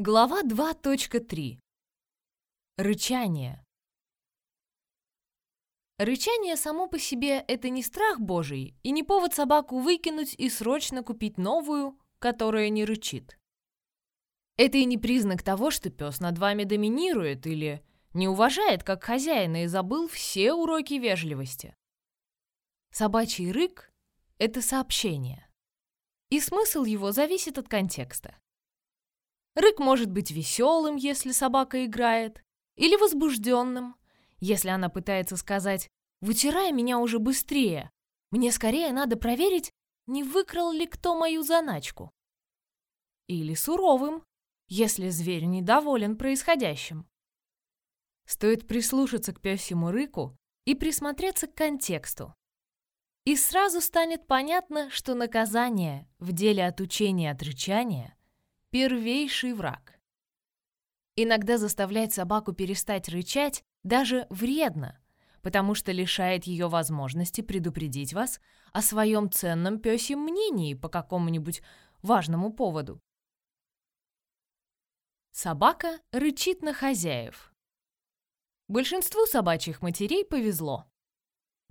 Глава 2.3. Рычание. Рычание само по себе – это не страх Божий и не повод собаку выкинуть и срочно купить новую, которая не рычит. Это и не признак того, что пес над вами доминирует или не уважает как хозяина и забыл все уроки вежливости. Собачий рык – это сообщение. И смысл его зависит от контекста. Рык может быть веселым, если собака играет, или возбужденным, если она пытается сказать «вытирай меня уже быстрее, мне скорее надо проверить, не выкрал ли кто мою заначку». Или суровым, если зверь недоволен происходящим. Стоит прислушаться к пёсьему рыку и присмотреться к контексту. И сразу станет понятно, что наказание в деле отучения от рычания первейший враг. Иногда заставлять собаку перестать рычать даже вредно, потому что лишает ее возможности предупредить вас о своем ценном пёсьем мнении по какому-нибудь важному поводу. Собака рычит на хозяев. Большинству собачьих матерей повезло.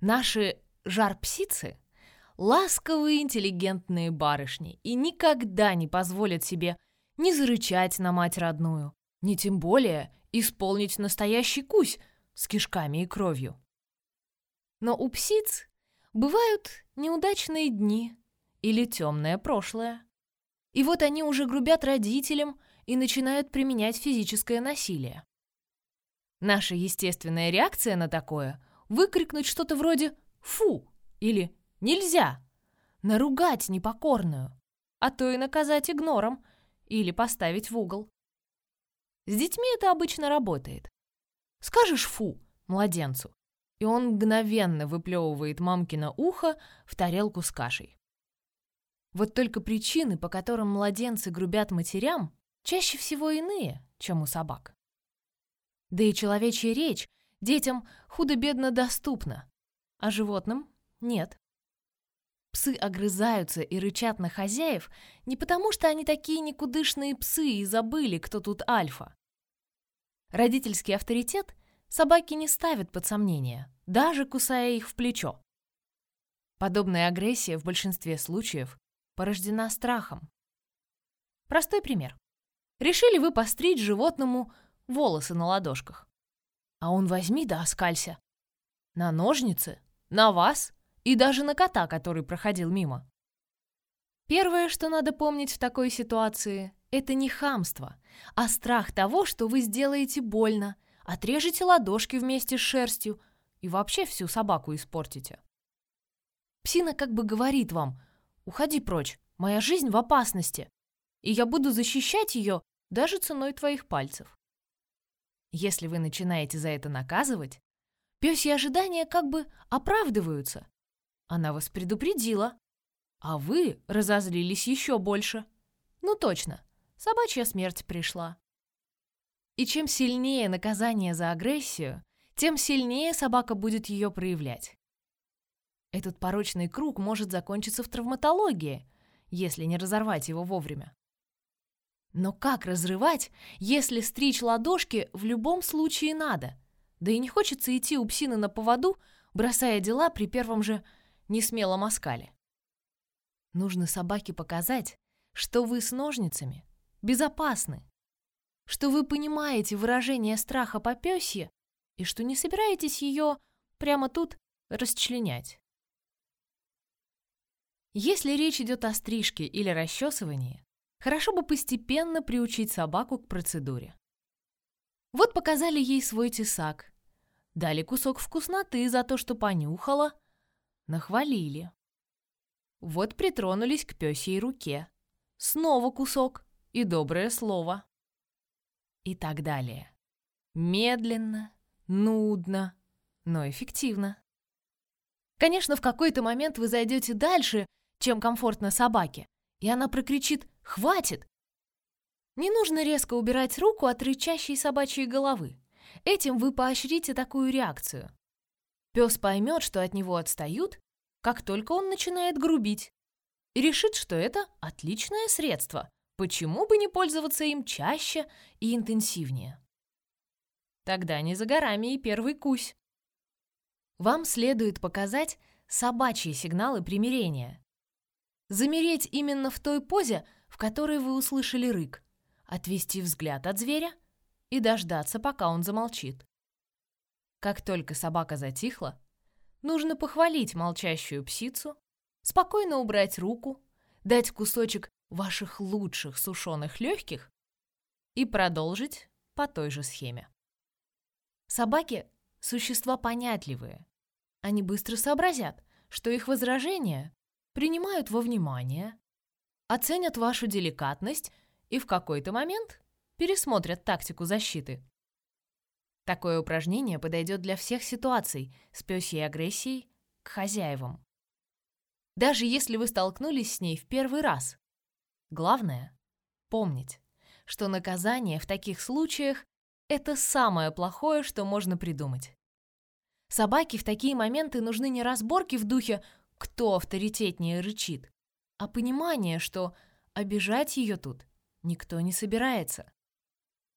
Наши жар-псицы — ласковые интеллигентные барышни и никогда не позволят себе не зарычать на мать родную, не тем более исполнить настоящий кусь с кишками и кровью. Но у псиц бывают неудачные дни или темное прошлое. И вот они уже грубят родителям и начинают применять физическое насилие. Наша естественная реакция на такое — выкрикнуть что-то вроде «фу» или «нельзя», наругать непокорную, а то и наказать игнором — или поставить в угол. С детьми это обычно работает. Скажешь «фу» младенцу, и он мгновенно выплевывает мамкино ухо в тарелку с кашей. Вот только причины, по которым младенцы грубят матерям, чаще всего иные, чем у собак. Да и человечья речь детям худо-бедно доступна, а животным — нет. Псы огрызаются и рычат на хозяев не потому, что они такие никудышные псы и забыли, кто тут альфа. Родительский авторитет собаки не ставят под сомнение, даже кусая их в плечо. Подобная агрессия в большинстве случаев порождена страхом. Простой пример. Решили вы постричь животному волосы на ладошках. А он возьми да оскалься. На ножницы, на вас и даже на кота, который проходил мимо. Первое, что надо помнить в такой ситуации, это не хамство, а страх того, что вы сделаете больно, отрежете ладошки вместе с шерстью и вообще всю собаку испортите. Псина как бы говорит вам «Уходи прочь, моя жизнь в опасности, и я буду защищать ее даже ценой твоих пальцев». Если вы начинаете за это наказывать, пёсьи ожидания как бы оправдываются, она вас предупредила. А вы разозлились еще больше. Ну точно, собачья смерть пришла. И чем сильнее наказание за агрессию, тем сильнее собака будет ее проявлять. Этот порочный круг может закончиться в травматологии, если не разорвать его вовремя. Но как разрывать, если стричь ладошки в любом случае надо? Да и не хочется идти у псины на поводу, бросая дела при первом же не смело москали. Нужно собаке показать, что вы с ножницами безопасны, что вы понимаете выражение страха по пёсье и что не собираетесь ее прямо тут расчленять. Если речь идет о стрижке или расчесывании, хорошо бы постепенно приучить собаку к процедуре. Вот показали ей свой тесак, дали кусок вкусноты за то, что понюхала, Нахвалили. Вот притронулись к пёсей руке. Снова кусок и доброе слово. И так далее. Медленно, нудно, но эффективно. Конечно, в какой-то момент вы зайдете дальше, чем комфортно собаке, и она прокричит «Хватит!». Не нужно резко убирать руку от рычащей собачьей головы. Этим вы поощрите такую реакцию. Пес поймет, что от него отстают, как только он начинает грубить, и решит, что это отличное средство Почему бы не пользоваться им чаще и интенсивнее? Тогда не за горами и первый кусь. Вам следует показать собачьи сигналы примирения. Замереть именно в той позе, в которой вы услышали рык, отвести взгляд от зверя и дождаться, пока он замолчит. Как только собака затихла, нужно похвалить молчащую псицу, спокойно убрать руку, дать кусочек ваших лучших сушеных легких и продолжить по той же схеме. Собаки – существа понятливые. Они быстро сообразят, что их возражения принимают во внимание, оценят вашу деликатность и в какой-то момент пересмотрят тактику защиты. Такое упражнение подойдет для всех ситуаций с пёсьей агрессией к хозяевам. Даже если вы столкнулись с ней в первый раз. Главное — помнить, что наказание в таких случаях — это самое плохое, что можно придумать. Собаке в такие моменты нужны не разборки в духе «кто авторитетнее рычит», а понимание, что обижать ее тут никто не собирается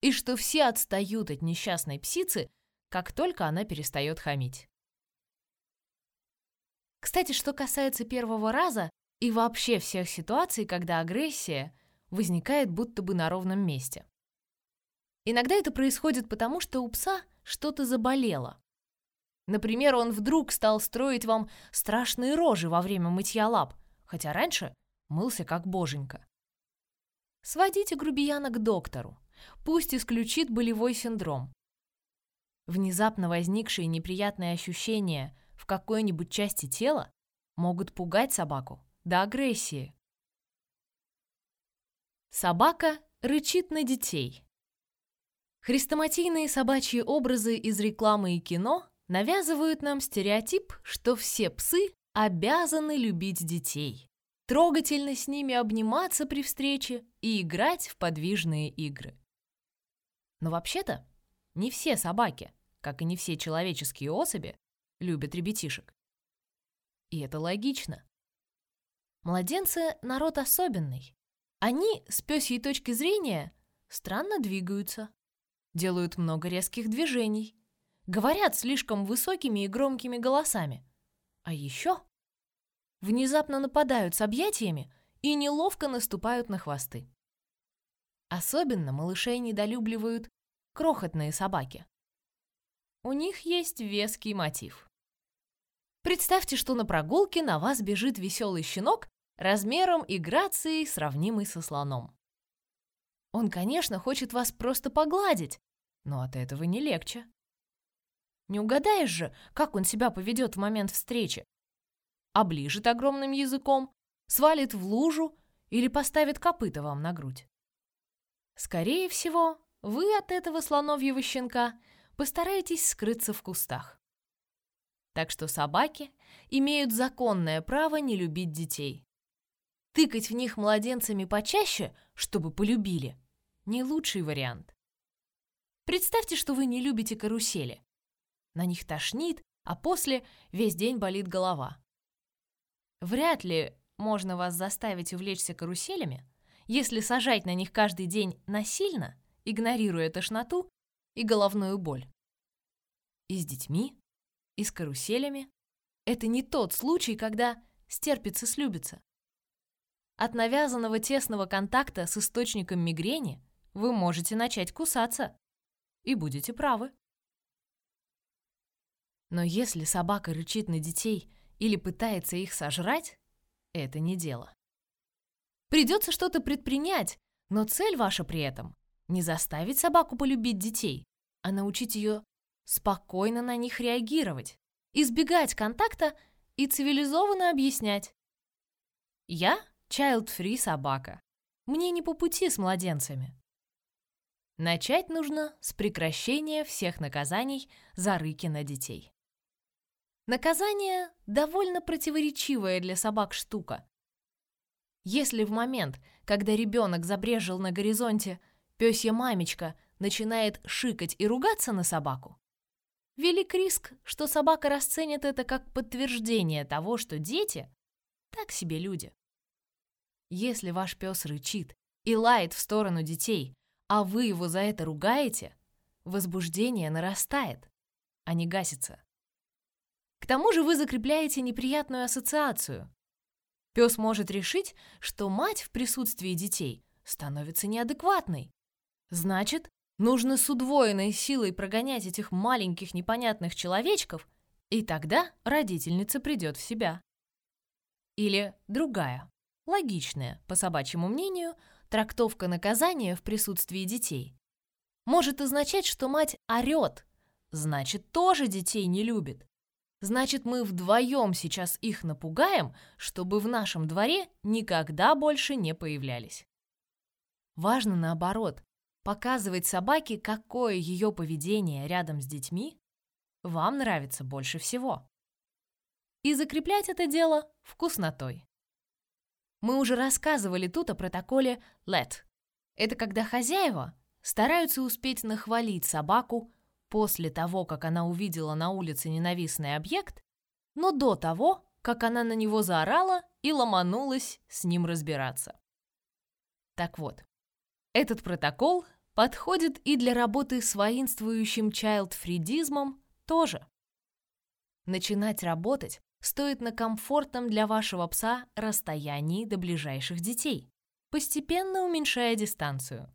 и что все отстают от несчастной псицы, как только она перестает хамить. Кстати, что касается первого раза и вообще всех ситуаций, когда агрессия возникает будто бы на ровном месте. Иногда это происходит потому, что у пса что-то заболело. Например, он вдруг стал строить вам страшные рожи во время мытья лап, хотя раньше мылся как боженька. Сводите грубияна к доктору. Пусть исключит болевой синдром. Внезапно возникшие неприятные ощущения в какой-нибудь части тела могут пугать собаку до агрессии. Собака рычит на детей. Хрестоматийные собачьи образы из рекламы и кино навязывают нам стереотип, что все псы обязаны любить детей, трогательно с ними обниматься при встрече и играть в подвижные игры. Но вообще-то не все собаки, как и не все человеческие особи, любят ребятишек. И это логично. Младенцы — народ особенный. Они, с пёсьей точки зрения, странно двигаются, делают много резких движений, говорят слишком высокими и громкими голосами. А еще внезапно нападают с объятиями и неловко наступают на хвосты. Особенно малышей недолюбливают крохотные собаки. У них есть веский мотив. Представьте, что на прогулке на вас бежит веселый щенок размером и грацией, сравнимый со слоном. Он, конечно, хочет вас просто погладить, но от этого не легче. Не угадаешь же, как он себя поведет в момент встречи. Оближет огромным языком, свалит в лужу или поставит копыта вам на грудь. Скорее всего, вы от этого слоновьего щенка постараетесь скрыться в кустах. Так что собаки имеют законное право не любить детей. Тыкать в них младенцами почаще, чтобы полюбили, не лучший вариант. Представьте, что вы не любите карусели. На них тошнит, а после весь день болит голова. Вряд ли можно вас заставить увлечься каруселями, если сажать на них каждый день насильно, игнорируя тошноту и головную боль. И с детьми, и с каруселями это не тот случай, когда стерпится слюбится. От навязанного тесного контакта с источником мигрени вы можете начать кусаться. И будете правы. Но если собака рычит на детей или пытается их сожрать, это не дело. Придется что-то предпринять, но цель ваша при этом не заставить собаку полюбить детей, а научить ее спокойно на них реагировать, избегать контакта и цивилизованно объяснять. Я child-free собака. Мне не по пути с младенцами. Начать нужно с прекращения всех наказаний за рыки на детей. Наказание – довольно противоречивая для собак штука. Если в момент, когда ребенок забрежил на горизонте, пёсья мамечка начинает шикать и ругаться на собаку, велик риск, что собака расценит это как подтверждение того, что дети – так себе люди. Если ваш пес рычит и лает в сторону детей, а вы его за это ругаете, возбуждение нарастает, а не гасится. К тому же вы закрепляете неприятную ассоциацию. Пес может решить, что мать в присутствии детей становится неадекватной. Значит, нужно с удвоенной силой прогонять этих маленьких непонятных человечков, и тогда родительница придет в себя. Или другая, логичная, по собачьему мнению, трактовка наказания в присутствии детей. Может означать, что мать орет, значит, тоже детей не любит. Значит, мы вдвоем сейчас их напугаем, чтобы в нашем дворе никогда больше не появлялись. Важно наоборот, показывать собаке, какое ее поведение рядом с детьми вам нравится больше всего. И закреплять это дело вкуснотой. Мы уже рассказывали тут о протоколе LET. Это когда хозяева стараются успеть нахвалить собаку после того, как она увидела на улице ненавистный объект, но до того, как она на него заорала и ломанулась с ним разбираться. Так вот, этот протокол подходит и для работы с воинствующим чайлдфридизмом тоже. Начинать работать стоит на комфортном для вашего пса расстоянии до ближайших детей, постепенно уменьшая дистанцию.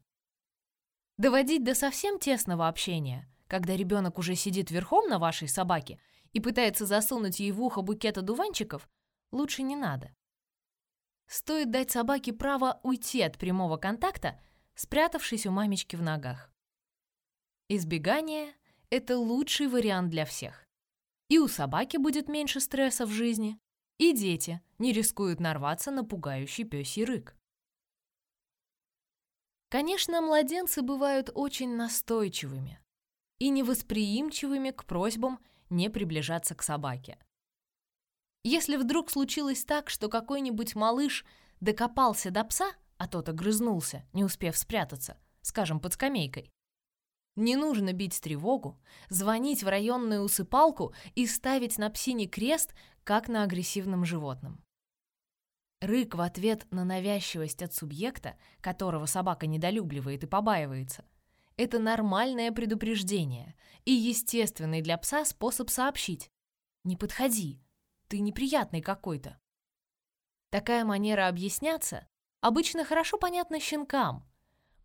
Доводить до совсем тесного общения – когда ребенок уже сидит верхом на вашей собаке и пытается засунуть ей в ухо букет одуванчиков, лучше не надо. Стоит дать собаке право уйти от прямого контакта, спрятавшись у мамечки в ногах. Избегание – это лучший вариант для всех. И у собаки будет меньше стресса в жизни, и дети не рискуют нарваться на пугающий пёсий рык. Конечно, младенцы бывают очень настойчивыми, и невосприимчивыми к просьбам не приближаться к собаке. Если вдруг случилось так, что какой-нибудь малыш докопался до пса, а тот огрызнулся, не успев спрятаться, скажем, под скамейкой, не нужно бить тревогу, звонить в районную усыпалку и ставить на псине крест, как на агрессивном животном. Рык в ответ на навязчивость от субъекта, которого собака недолюбливает и побаивается – это нормальное предупреждение и естественный для пса способ сообщить. Не подходи, ты неприятный какой-то. Такая манера объясняться обычно хорошо понятна щенкам,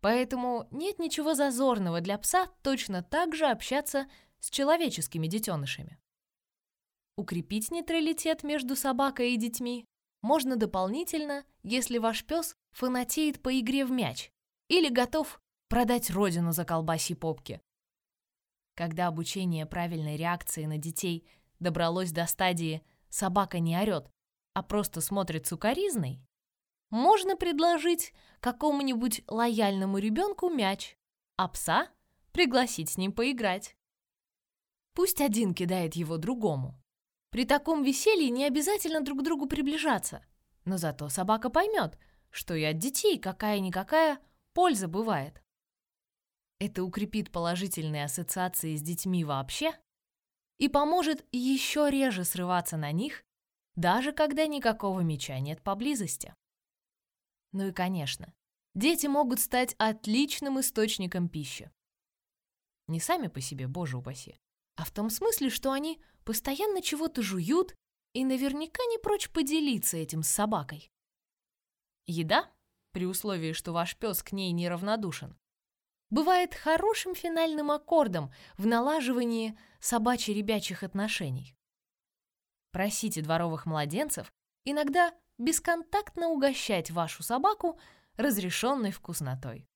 поэтому нет ничего зазорного для пса точно так же общаться с человеческими детенышами. Укрепить нейтралитет между собакой и детьми можно дополнительно, если ваш пес фанатеет по игре в мяч или готов продать родину за колбаси попки. Когда обучение правильной реакции на детей добралось до стадии «собака не орет», а просто смотрит сукоризной, можно предложить какому-нибудь лояльному ребенку мяч, а пса пригласить с ним поиграть. Пусть один кидает его другому. При таком веселье не обязательно друг к другу приближаться, но зато собака поймет, что и от детей какая-никакая польза бывает. Это укрепит положительные ассоциации с детьми вообще и поможет еще реже срываться на них, даже когда никакого мяча нет поблизости. Ну и, конечно, дети могут стать отличным источником пищи. Не сами по себе, боже упаси, а в том смысле, что они постоянно чего-то жуют и наверняка не прочь поделиться этим с собакой. Еда, при условии, что ваш пес к ней неравнодушен, бывает хорошим финальным аккордом в налаживании собачьи-ребячих отношений. Просите дворовых младенцев иногда бесконтактно угощать вашу собаку разрешенной вкуснотой.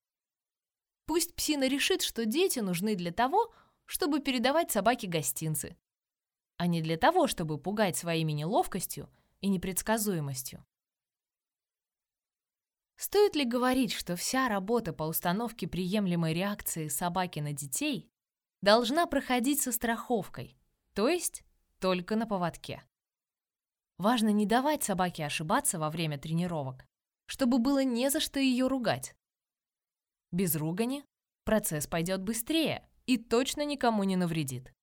Пусть псина решит, что дети нужны для того, чтобы передавать собаке гостинцы, а не для того, чтобы пугать своими неловкостью и непредсказуемостью. Стоит ли говорить, что вся работа по установке приемлемой реакции собаки на детей должна проходить со страховкой, то есть только на поводке? Важно не давать собаке ошибаться во время тренировок, чтобы было не за что ее ругать. Без ругани процесс пойдет быстрее и точно никому не навредит.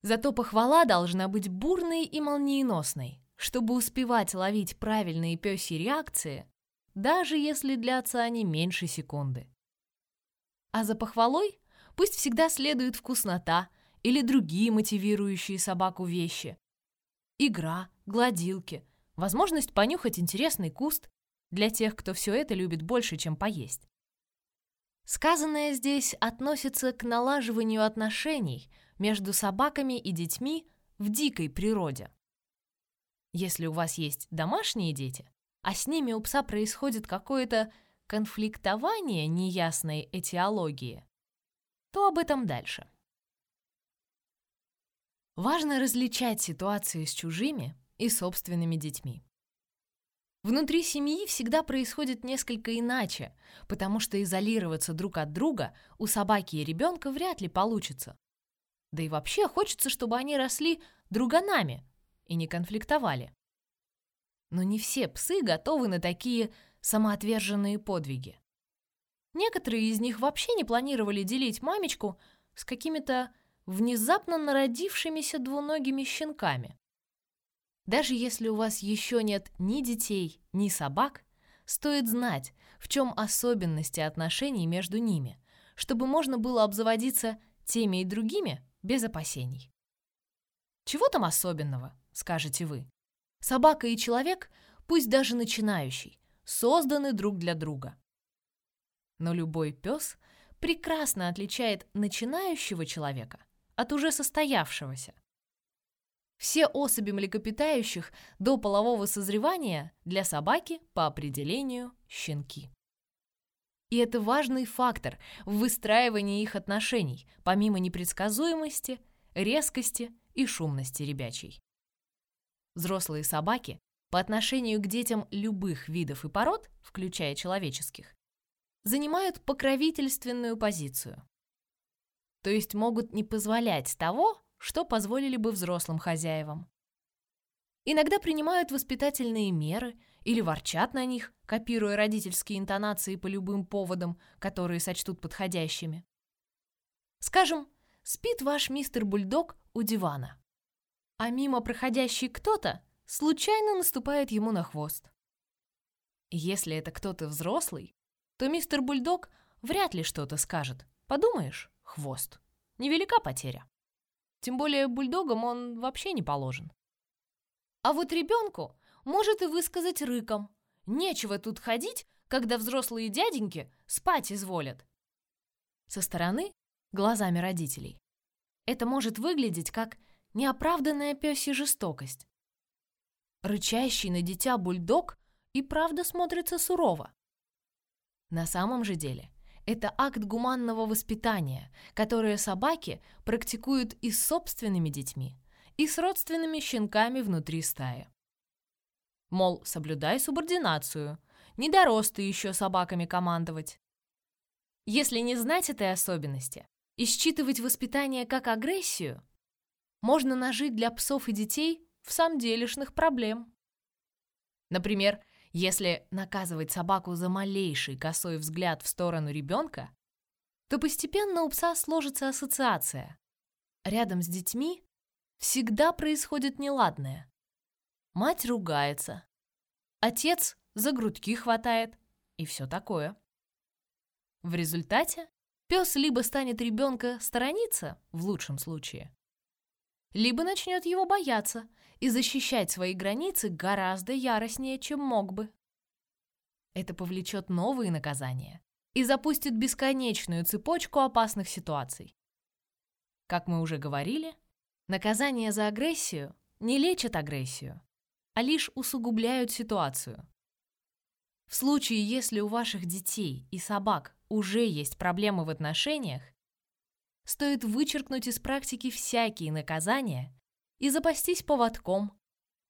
Зато похвала должна быть бурной и молниеносной, чтобы успевать ловить правильные пёсьи реакции даже если длятся они меньше секунды. А за похвалой пусть всегда следует вкуснота или другие мотивирующие собаку вещи. Игра, гладилки, возможность понюхать интересный куст для тех, кто все это любит больше, чем поесть. Сказанное здесь относится к налаживанию отношений между собаками и детьми в дикой природе. Если у вас есть домашние дети, а с ними у пса происходит какое-то конфликтование неясной этиологии, то об этом дальше. Важно различать ситуации с чужими и собственными детьми. Внутри семьи всегда происходит несколько иначе, потому что изолироваться друг от друга у собаки и ребенка вряд ли получится. Да и вообще хочется, чтобы они росли друганами и не конфликтовали. Но не все псы готовы на такие самоотверженные подвиги. Некоторые из них вообще не планировали делить мамечку с какими-то внезапно народившимися двуногими щенками. Даже если у вас еще нет ни детей, ни собак, стоит знать, в чем особенности отношений между ними, чтобы можно было обзаводиться теми и другими без опасений. Чего там особенного, скажете вы? Собака и человек, пусть даже начинающий, созданы друг для друга. Но любой пес прекрасно отличает начинающего человека от уже состоявшегося. Все особи млекопитающих до полового созревания для собаки по определению щенки. И это важный фактор в выстраивании их отношений, помимо непредсказуемости, резкости и шумности ребячей. Взрослые собаки по отношению к детям любых видов и пород, включая человеческих, занимают покровительственную позицию. То есть могут не позволять того, что позволили бы взрослым хозяевам. Иногда принимают воспитательные меры или ворчат на них, копируя родительские интонации по любым поводам, которые сочтут подходящими. Скажем, спит ваш мистер Бульдог у дивана, а мимо проходящий кто-то случайно наступает ему на хвост. Если это кто-то взрослый, то мистер Бульдог вряд ли что-то скажет. Подумаешь, хвост. Невелика потеря. Тем более бульдогам он вообще не положен. А вот ребенку может и высказать рыком. Нечего тут ходить, когда взрослые дяденьки спать изволят. Со стороны, глазами родителей, это может выглядеть как неоправданная пёсья жестокость. Рычащий на дитя бульдог и правда смотрится сурово. На самом же деле это акт гуманного воспитания, которое собаки практикуют и с собственными детьми, и с родственными щенками внутри стаи. Мол, соблюдай субординацию, не дорос еще собаками командовать. Если не знать этой особенности и считывать воспитание как агрессию, можно нажить для псов и детей в самом делешных проблем. Например, если наказывать собаку за малейший косой взгляд в сторону ребенка, то постепенно у пса сложится ассоциация. Рядом с детьми всегда происходит неладное. Мать ругается, отец за грудки хватает и все такое. В результате пес либо станет ребенка сторониться, в лучшем случае, либо начнет его бояться и защищать свои границы гораздо яростнее, чем мог бы. Это повлечет новые наказания и запустит бесконечную цепочку опасных ситуаций. Как мы уже говорили, наказания за агрессию не лечат агрессию, а лишь усугубляют ситуацию. В случае, если у ваших детей и собак уже есть проблемы в отношениях, стоит вычеркнуть из практики всякие наказания и запастись поводком,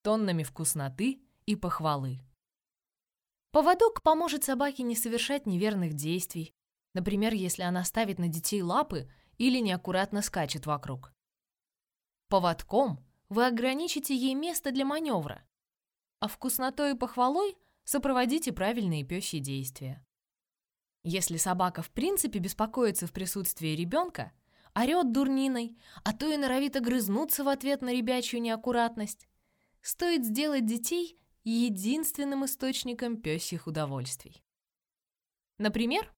тоннами вкусноты и похвалы. Поводок поможет собаке не совершать неверных действий, например, если она ставит на детей лапы или неаккуратно скачет вокруг. Поводком вы ограничите ей место для маневра, а вкуснотой и похвалой сопроводите правильные пёсьи действия. Если собака в принципе беспокоится в присутствии ребенка, орет дурниной, а то и норовит огрызнуться в ответ на ребячью неаккуратность. Стоит сделать детей единственным источником пёсьих удовольствий. Например,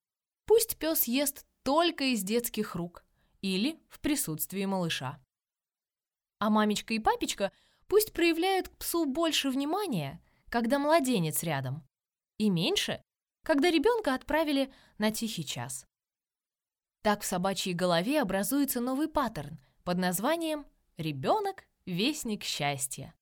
пусть пес ест только из детских рук или в присутствии малыша. А мамечка и папечка пусть проявляют к псу больше внимания, когда младенец рядом, и меньше, когда ребенка отправили на тихий час. Так в собачьей голове образуется новый паттерн под названием «ребенок – вестник счастья».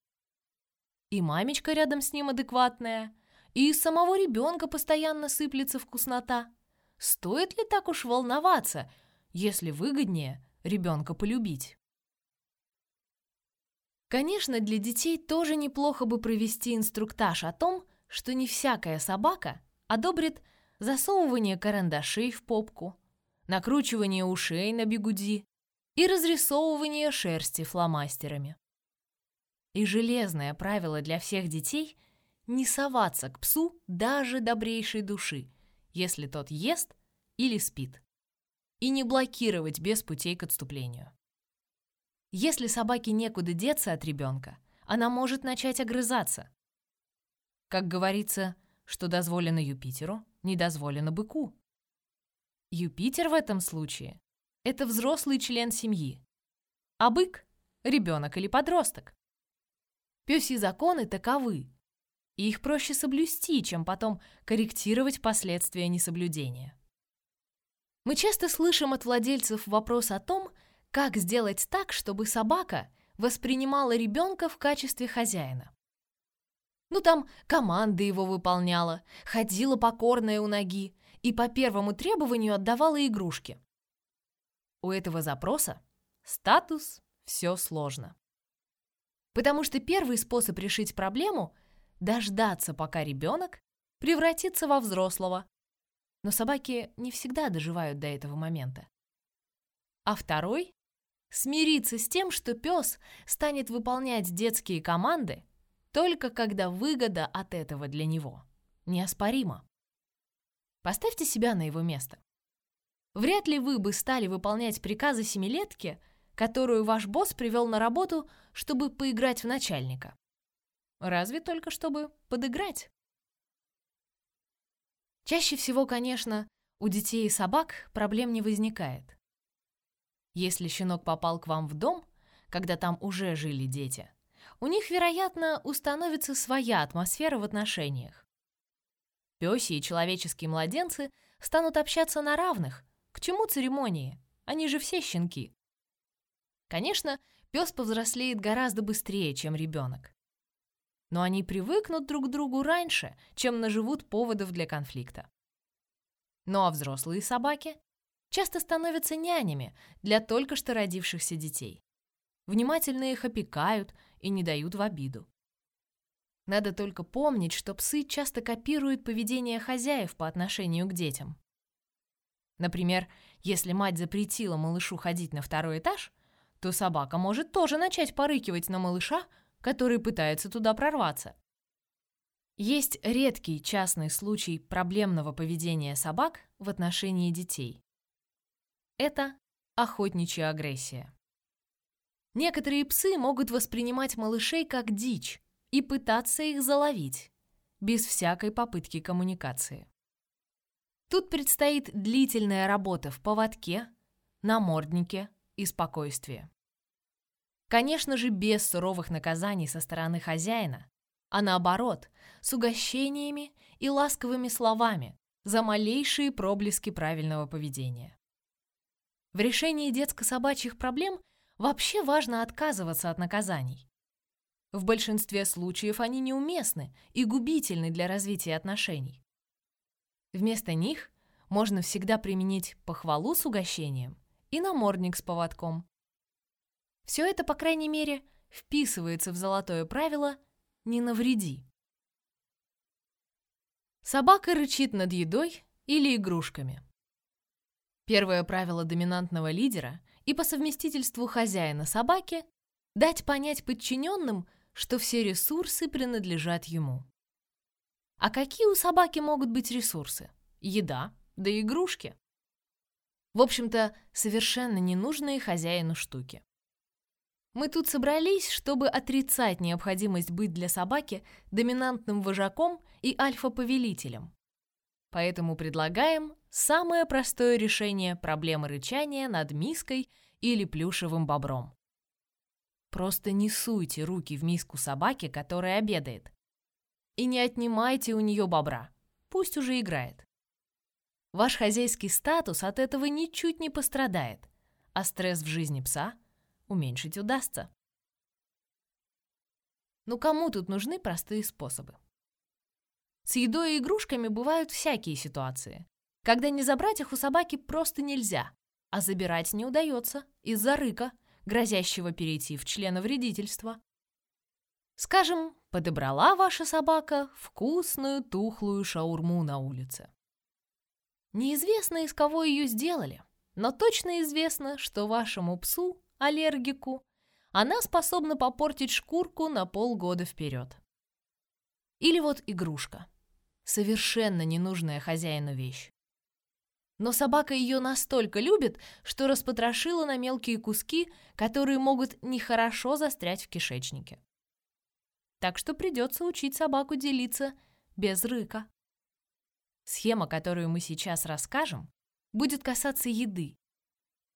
И мамечка рядом с ним адекватная, и из самого ребенка постоянно сыплется вкуснота. Стоит ли так уж волноваться, если выгоднее ребенка полюбить? Конечно, для детей тоже неплохо бы провести инструктаж о том, что не всякая собака одобрит засовывание карандашей в попку, накручивание ушей на бигуди и разрисовывание шерсти фломастерами. И железное правило для всех детей – не соваться к псу даже добрейшей души, если тот ест или спит. И не блокировать без путей к отступлению. Если собаке некуда деться от ребенка, она может начать огрызаться. Как говорится, что дозволено Юпитеру, не дозволено быку. Юпитер в этом случае – это взрослый член семьи, а бык – ребенок или подросток. Пёсьи законы таковы, и их проще соблюсти, чем потом корректировать последствия несоблюдения. Мы часто слышим от владельцев вопрос о том, как сделать так, чтобы собака воспринимала ребенка в качестве хозяина. Ну там команды его выполняла, ходила покорная у ноги и по первому требованию отдавала игрушки. У этого запроса статус «все сложно». Потому что первый способ решить проблему дождаться, пока ребенок превратится во взрослого. Но собаки не всегда доживают до этого момента. А второй — смириться с тем, что пес станет выполнять детские команды только когда выгода от этого для него неоспорима. Поставьте себя на его место. Вряд ли вы бы стали выполнять приказы семилетки, которую ваш босс привел на работу, чтобы поиграть в начальника. Разве только чтобы подыграть. Чаще всего, конечно, у детей и собак проблем не возникает. Если щенок попал к вам в дом, когда там уже жили дети, у них, вероятно, установится своя атмосфера в отношениях. Пёси и человеческие младенцы станут общаться на равных. К чему церемонии? Они же все щенки. Конечно, пес повзрослеет гораздо быстрее, чем ребенок но они привыкнут друг к другу раньше, чем наживут поводов для конфликта. Ну а взрослые собаки часто становятся нянями для только что родившихся детей. Внимательно их опекают и не дают в обиду. Надо только помнить, что псы часто копируют поведение хозяев по отношению к детям. Например, если мать запретила малышу ходить на второй этаж, то собака может тоже начать порыкивать на малыша, который пытается туда прорваться. Есть редкий частный случай проблемного поведения собак в отношении детей. Это охотничья агрессия. Некоторые псы могут воспринимать малышей как дичь и пытаться их заловить, без всякой попытки коммуникации. Тут предстоит длительная работа в поводке, наморднике и спокойствии. Конечно же, без суровых наказаний со стороны хозяина, а наоборот, с угощениями и ласковыми словами за малейшие проблески правильного поведения. В решении детско-собачьих проблем вообще важно отказываться от наказаний. В большинстве случаев они неуместны и губительны для развития отношений. Вместо них можно всегда применить похвалу с угощением и намордник с поводком. Все это, по крайней мере, вписывается в золотое правило «не навреди». Собака рычит над едой или игрушками. Первое правило доминантного лидера и по совместительству хозяина собаки – дать понять подчиненным, что все ресурсы принадлежат ему. А какие у собаки могут быть ресурсы? Еда, да игрушки. В общем-то, совершенно ненужные хозяину штуки. Мы тут собрались, чтобы отрицать необходимость быть для собаки доминантным вожаком и альфа-повелителем. Поэтому предлагаем самое простое решение проблемы рычания над миской или плюшевым бобром. Просто не суйте руки в миску собаки, которая обедает. И не отнимайте у нее бобра. Пусть уже играет. Ваш хозяйский статус от этого ничуть не пострадает, а стресс в жизни пса уменьшить удастся. Ну кому тут нужны простые способы? С едой и игрушками бывают всякие ситуации, когда не забрать их у собаки просто нельзя, а забирать не удается из-за рыка, грозящего перейти в членовредительство. Скажем, подобрала ваша собака вкусную тухлую шаурму на улице. Неизвестно, из кого ее сделали, но точно известно, что вашему псу, аллергику, она способна попортить шкурку на полгода вперед. Или вот игрушка. Совершенно ненужная хозяину вещь. Но собака ее настолько любит, что распотрошила на мелкие куски, которые могут нехорошо застрять в кишечнике. Так что придется учить собаку делиться без рыка. Схема, которую мы сейчас расскажем, будет касаться еды.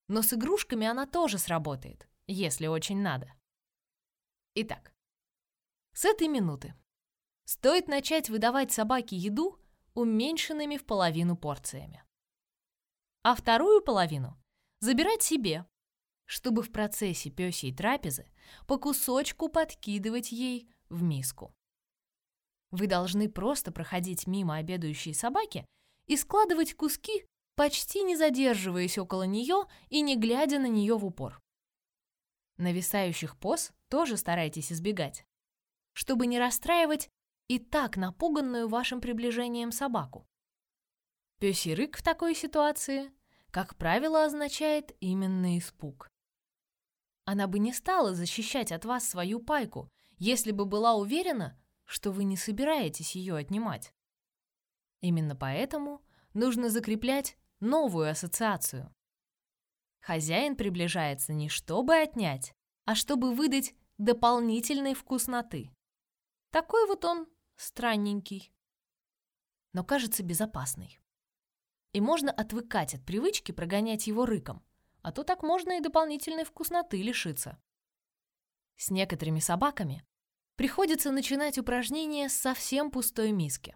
Но с игрушками она тоже сработает, если очень надо. Итак, с этой минуты стоит начать выдавать собаке еду уменьшенными в половину порциями. А вторую половину забирать себе, чтобы в процессе пёсей трапезы по кусочку подкидывать ей в миску. Вы должны просто проходить мимо обедающей собаки и складывать куски, почти не задерживаясь около нее и не глядя на нее в упор. Нависающих поз тоже старайтесь избегать, чтобы не расстраивать и так напуганную вашим приближением собаку. Пёсий рык в такой ситуации, как правило, означает именно испуг. Она бы не стала защищать от вас свою пайку, если бы была уверена, что вы не собираетесь ее отнимать. Именно поэтому нужно закреплять новую ассоциацию. Хозяин приближается не чтобы отнять, а чтобы выдать дополнительной вкусноты. Такой вот он странненький, но кажется безопасный. И можно отвыкать от привычки прогонять его рыком, а то так можно и дополнительной вкусноты лишиться. С некоторыми собаками приходится начинать упражнение с совсем пустой миски.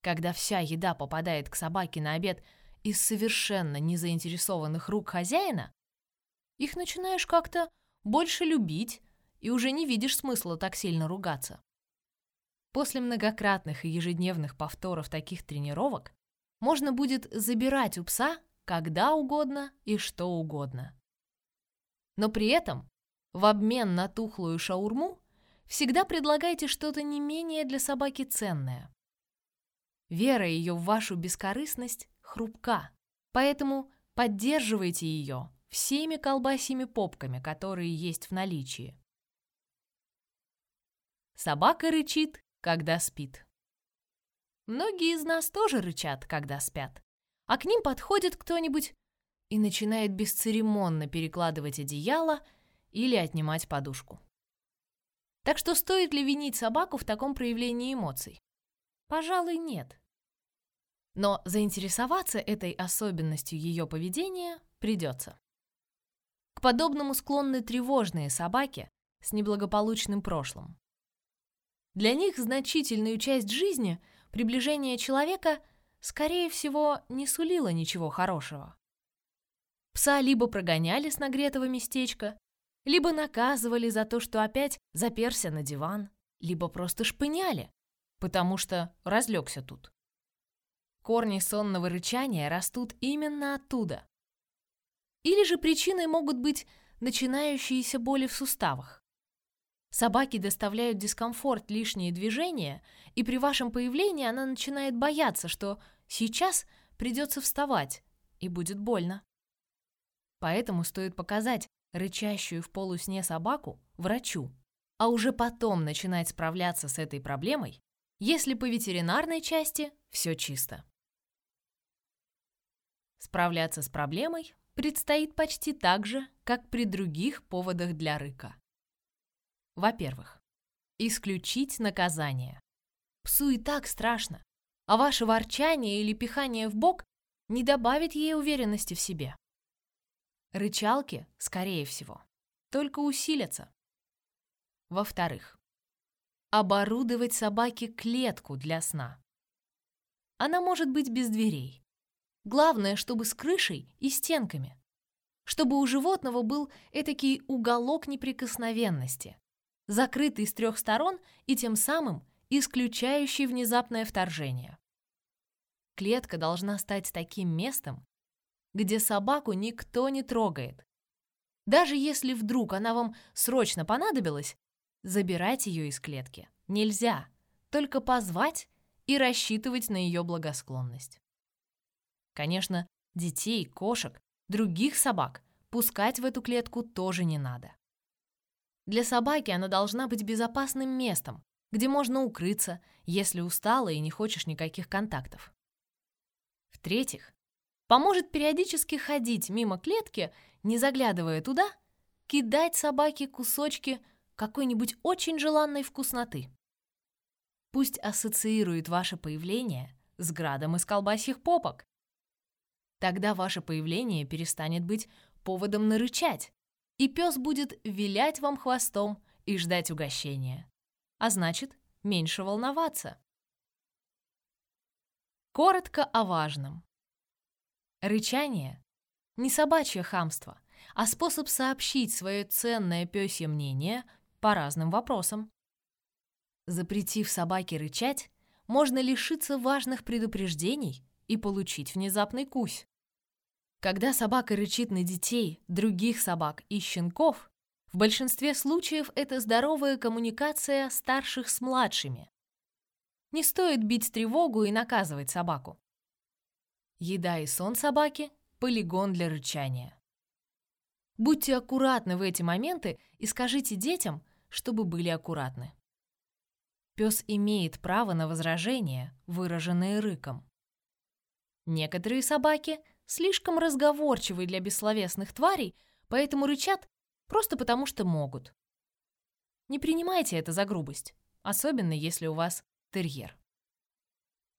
Когда вся еда попадает к собаке на обед из совершенно незаинтересованных рук хозяина, их начинаешь как-то больше любить и уже не видишь смысла так сильно ругаться. После многократных и ежедневных повторов таких тренировок можно будет забирать у пса когда угодно и что угодно. Но при этом в обмен на тухлую шаурму всегда предлагайте что-то не менее для собаки ценное. Вера ее в вашу бескорыстность хрупка, поэтому поддерживайте ее всеми колбасими попками, которые есть в наличии. Собака рычит, когда спит. Многие из нас тоже рычат, когда спят, а к ним подходит кто-нибудь и начинает бесцеремонно перекладывать одеяло или отнимать подушку. Так что стоит ли винить собаку в таком проявлении эмоций? Пожалуй, нет. Но заинтересоваться этой особенностью ее поведения придется. К подобному склонны тревожные собаки с неблагополучным прошлым. Для них значительную часть жизни приближение человека, скорее всего, не сулило ничего хорошего. Пса либо прогоняли с нагретого местечка, либо наказывали за то, что опять заперся на диван, либо просто шпыняли, потому что разлегся тут. Корни сонного рычания растут именно оттуда. Или же причиной могут быть начинающиеся боли в суставах. Собаки доставляют дискомфорт лишние движения, и при вашем появлении она начинает бояться, что сейчас придется вставать, и будет больно. Поэтому стоит показать рычащую в полусне собаку врачу, а уже потом начинать справляться с этой проблемой, если по ветеринарной части все чисто. Справляться с проблемой предстоит почти так же, как при других поводах для рыка. Во-первых, исключить наказание. Псу и так страшно, а ваше ворчание или пихание в бок не добавит ей уверенности в себе. Рычалки, скорее всего, только усилятся. Во-вторых, оборудовать собаке клетку для сна. Она может быть без дверей. Главное, чтобы с крышей и стенками. Чтобы у животного был этакий уголок неприкосновенности, закрытый с трех сторон и тем самым исключающий внезапное вторжение. Клетка должна стать таким местом, где собаку никто не трогает. Даже если вдруг она вам срочно понадобилась, забирать ее из клетки нельзя, только позвать и рассчитывать на ее благосклонность. Конечно, детей, кошек, других собак пускать в эту клетку тоже не надо. Для собаки она должна быть безопасным местом, где можно укрыться, если устала и не хочешь никаких контактов. В-третьих, поможет периодически ходить мимо клетки, не заглядывая туда, кидать собаке кусочки какой-нибудь очень желанной вкусноты. Пусть ассоциирует ваше появление с градом из колбасьих попок. Тогда ваше появление перестанет быть поводом нарычать, и пес будет вилять вам хвостом и ждать угощения. А значит, меньше волноваться. Коротко о важном. Рычание – не собачье хамство, а способ сообщить свое ценное пёсье мнение по разным вопросам. Запретив собаке рычать, можно лишиться важных предупреждений и получить внезапный кусь. Когда собака рычит на детей, других собак и щенков, в большинстве случаев это здоровая коммуникация старших с младшими. Не стоит бить тревогу и наказывать собаку. Еда и сон собаки – полигон для рычания. Будьте аккуратны в эти моменты и скажите детям, чтобы были аккуратны. Пес имеет право на возражения, выраженные рыком. Некоторые собаки слишком разговорчивы для бессловесных тварей, поэтому рычат просто потому, что могут. Не принимайте это за грубость, особенно если у вас терьер.